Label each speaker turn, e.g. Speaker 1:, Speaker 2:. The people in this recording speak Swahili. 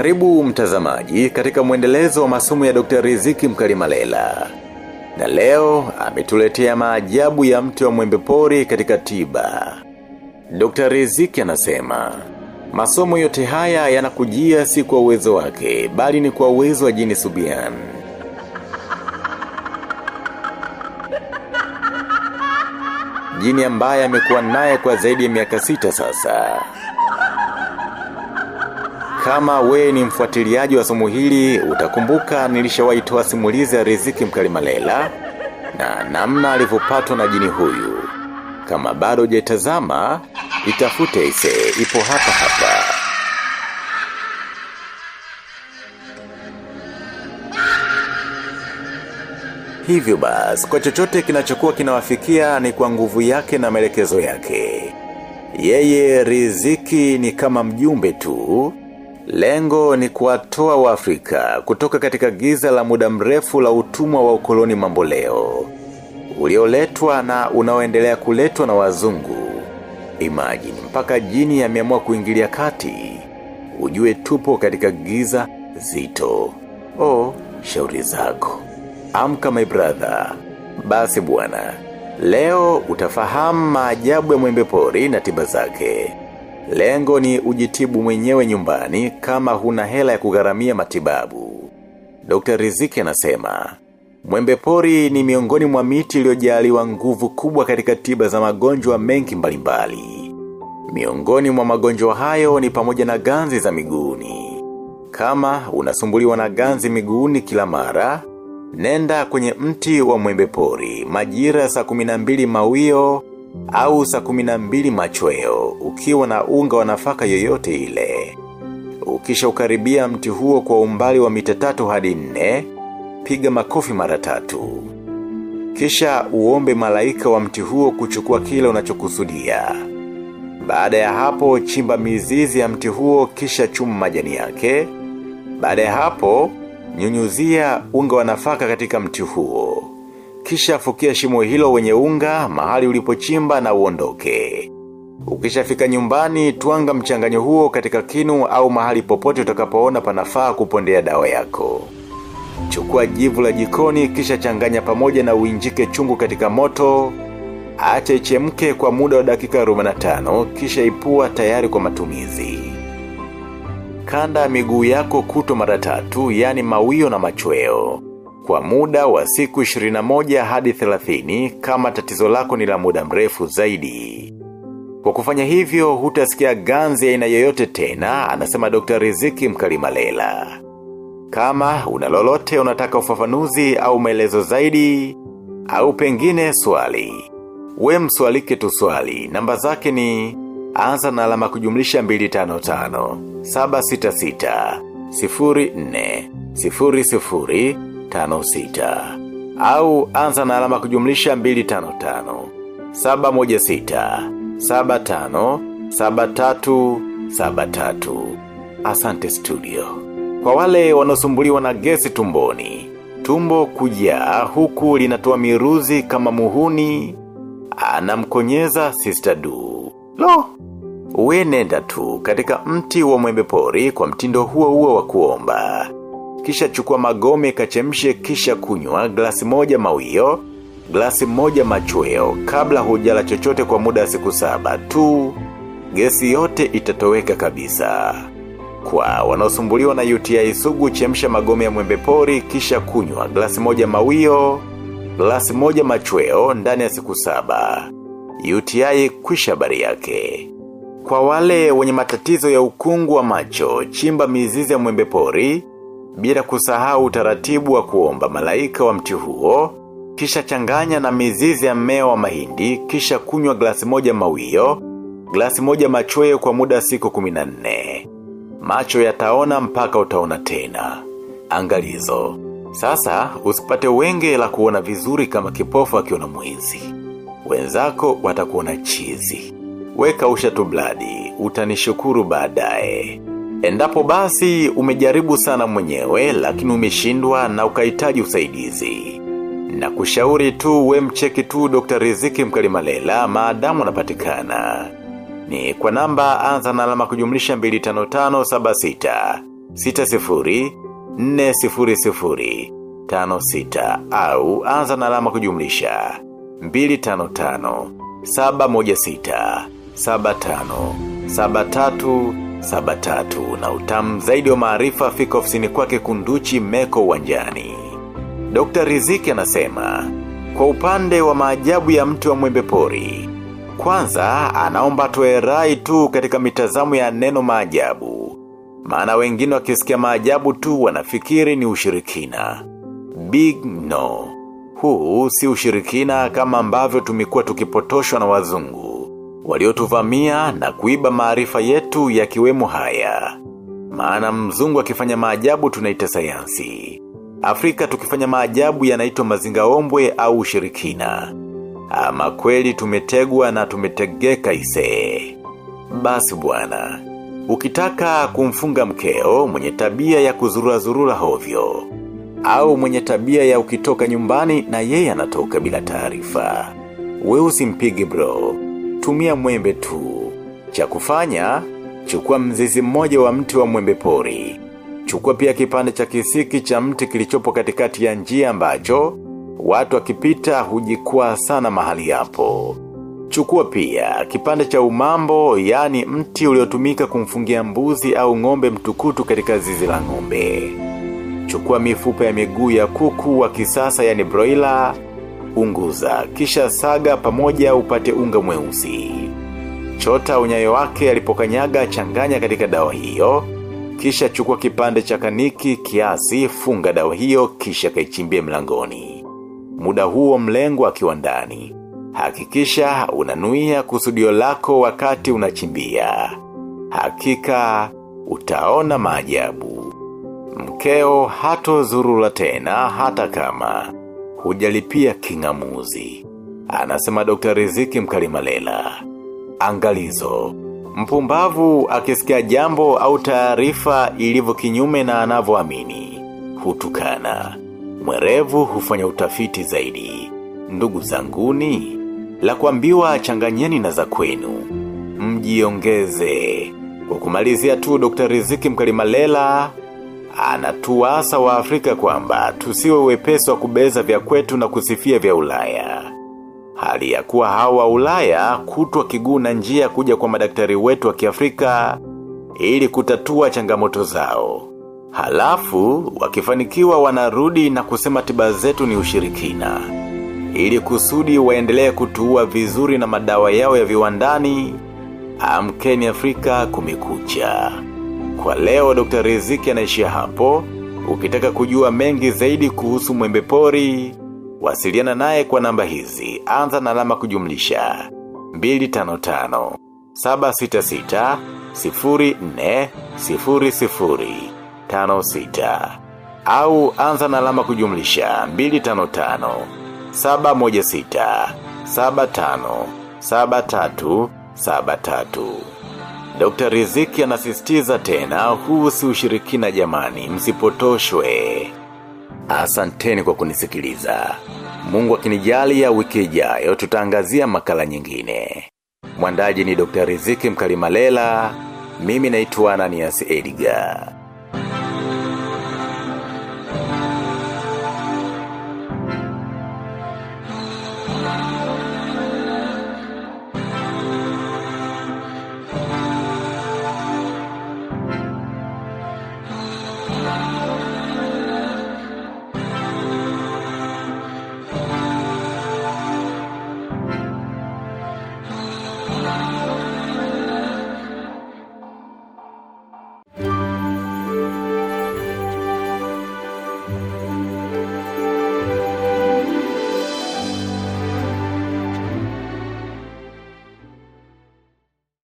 Speaker 1: Karibu mtazamaji katika mwendelezo wa masomo ya Dr. Riziki Mkalimalela. Na leo ametuletea maajabu ya mti wa mwembe pori katika tiba. Dr. Riziki anasema, masomo yote haya yanakujia si kwa uwezo wake, bali ni kwa uwezo wa jini Subian. Jini ambaye amekuwa naye kwa zaidi ya miaka sita sasa. Kama we ni mfuatiliaji wa somo hili, utakumbuka nilishawahi toa simulizi ya riziki mkalimalela na namna alivyopatwa na jini huyu. Kama bado hujatazama, itafute ise, ipo hapa hapa. Hivyo basi, kwa chochote kinachokuwa kinawafikia ni kwa nguvu yake na maelekezo yake. Yeye riziki ni kama mjumbe tu, Lengo ni kuwatoa Waafrika kutoka katika giza la muda mrefu la utumwa wa ukoloni mamboleo. Ulioletwa na unaoendelea kuletwa na wazungu. Imagine, mpaka jini yameamua kuingilia kati. Ujue tupo katika giza zito. O, shauri zako. Amka my brother. Basi bwana. Leo utafahamu maajabu ya mwembe pori na tiba zake. Lengo ni ujitibu mwenyewe nyumbani kama huna hela ya kugharamia matibabu. Dr. Riziki anasema, mwembe pori ni miongoni mwa miti iliyojaliwa nguvu kubwa katika tiba za magonjwa mengi mbalimbali. Miongoni mwa magonjwa hayo ni pamoja na ganzi za miguuni. Kama unasumbuliwa na ganzi miguuni kila mara, nenda kwenye mti wa mwembe pori, majira saa 12 mawio, au saa kuminambili machweo ukiwa na unga wa nafaka yoyote ile. Ukisha ukaribia mti huo kwa umbali wa mita tatu hadi nne, piga makofi mara tatu. Kisha uombe malaika wa mti huo kuchukua kile unachokusudia. Baada ya hapo chimba mizizi ya mti huo kisha chuma majani yake. Baada ya hapo, nyunyuzia unga wa nafaka katika mti huo. Kisha fukia shimo hilo wenye unga mahali ulipochimba na uondoke. Ukishafika nyumbani tuanga mchanganyo huo katika kinu au mahali popote utakapoona panafaa kupondea dawa yako. Chukua jivu la jikoni kisha changanya pamoja na uinjike chungu katika moto. Acha ichemke kwa muda wa dakika 45 kisha ipua tayari kwa matumizi. Kanda miguu yako kuto mara tatu yani mawio na machweo kwa muda wa siku 21 hadi 30 kama tatizo lako ni la muda mrefu zaidi. Kwa kufanya hivyo, hutasikia ganzi aina yoyote tena, anasema Dr. Riziki Mkalimalela. Kama una lolote unataka ufafanuzi au maelezo zaidi, au pengine swali. We mswalike tu swali, namba zake ni anza na alama kujumlisha 255, 766, 04, 00, tano sita. Au anza na alama kujumlisha mbili tano tano. Saba moja sita. Saba tano. Saba tatu. Saba tatu. Asante studio. Kwa wale wanaosumbuliwa na gesi tumboni. Tumbo kujaa huku linatoa miruzi kama muhuni. Anamkonyeza sister du. Lo! uwe nenda tu katika mti wa mwembe pori kwa mtindo huo huo wa kuomba kisha chukua magome kachemshe kisha kunywa glasi moja mawio, glasi moja machweo kabla hujala chochote kwa muda siku saba tu, gesi yote itatoweka kabisa. Kwa wanaosumbuliwa na UTI sugu chemsha magome ya mwembe pori kisha kunywa glasi moja mawio, glasi moja machweo ndani ya siku saba. UTI kwisha bari yake. Kwa wale wenye matatizo ya ukungu wa macho, chimba mizizi ya mwembe pori, bila kusahau utaratibu wa kuomba malaika wa mti huo, kisha changanya na mizizi ya mmea wa mahindi, kisha kunywa glasi moja mawio, glasi moja machweo kwa muda siku 14. Macho yataona mpaka utaona tena. Angalizo. Sasa usipate wenge la kuona vizuri kama kipofu akiona mwizi. Wenzako watakuona chizi. Weka usha tu bladi, utanishukuru baadaye. Endapo basi umejaribu sana mwenyewe lakini umeshindwa na ukahitaji usaidizi. Na kushauri tu we mcheki tu Dr. Riziki Mkalimalela maadamu anapatikana. Ni kwa namba anza na alama kujumlisha 25576 60 400 56 au anza na alama kujumlisha 255 716 75 73 73 na utamu zaidi wa maarifa fika ofisini kwake kunduchi meko uwanjani. Dr. Riziki anasema, kwa upande wa maajabu ya mtu wa mwembe pori, kwanza anaomba tuwe rai tu katika mitazamo ya neno maajabu. Maana wengine wakisikia maajabu tu wanafikiri ni ushirikina. Big no. Huu si ushirikina kama ambavyo tumekuwa tukipotoshwa na wazungu. Waliotuvamia na kuiba maarifa yetu yakiwemo haya. Maana mzungu akifanya maajabu tunaita sayansi. Afrika tukifanya maajabu yanaitwa mazingaombwe au ushirikina. Ama kweli tumetegwa na tumetegeka ise. Basi bwana, ukitaka kumfunga mkeo mwenye tabia ya kuzurura zurura hovyo au mwenye tabia ya ukitoka nyumbani na yeye anatoka bila taarifa. Wewe usimpige bro, tumia mwembe tu. Cha kufanya, chukua mzizi mmoja wa mti wa mwembe pori. Chukua pia kipande cha kisiki cha mti kilichopo katikati ya njia ambacho, watu wakipita hujikwaa sana mahali hapo. Chukua pia kipande cha umambo yani mti uliotumika kumfungia mbuzi au ngombe mtukutu katika zizi la ngombe. Chukua mifupa ya miguu ya kuku wa kisasa yani broiler, unguza, kisha saga pamoja upate unga mweusi. Chota unyayo wake alipokanyaga changanya katika dawa hiyo, kisha chukua kipande cha kaniki kiasi funga dawa hiyo kisha kaichimbie mlangoni. Muda huo mlengo akiwa ndani. Hakikisha unanuia kusudio lako wakati unachimbia. Hakika utaona maajabu. Mkeo hato zurula tena hata kama hujalipia kingamuzi. Anasema Dr. Riziki Mkalimalela. Angalizo. Mpumbavu akisikia jambo au taarifa ilivyo kinyume na anavyoamini hutukana. Mwerevu hufanya utafiti zaidi. Ndugu zanguni, la kuambiwa changanyeni na za kwenu. Mjiongeze. Kwa kumalizia tu Dr. Riziki Mkalimalela, anatuasa wa Afrika kwamba tusiwe wepesi wa kubeza vya kwetu na kusifia vya ulaya. Hali ya kuwa hawa ulaya kutwa kiguu na njia kuja kwa madaktari wetu wa kiafrika ili kutatua changamoto zao. Halafu, wakifanikiwa wanarudi na kusema tiba zetu ni ushirikina. Ili kusudi waendelee kutuua vizuri na madawa yao ya viwandani, amkeni Afrika kumikucha. Kwa leo Dr. Riziki anaishia hapo, ukitaka kujua mengi zaidi kuhusu mwembe pori, wasiliana naye kwa namba hizi, anza na alama kujumlisha. 255 766 04 00 56 au anza na alama kujumlisha 255 716 75 73 73 Dr. Riziki anasistiza tena huu si ushirikina jamani, msipotoshwe. Asanteni kwa kunisikiliza. Mungu akinijalia wiki ijayo tutaangazia makala nyingine. Mwandaji ni Dr. Riziki Mkalimalela, mimi naitwa Ananias Edgar. Thank you. Bye.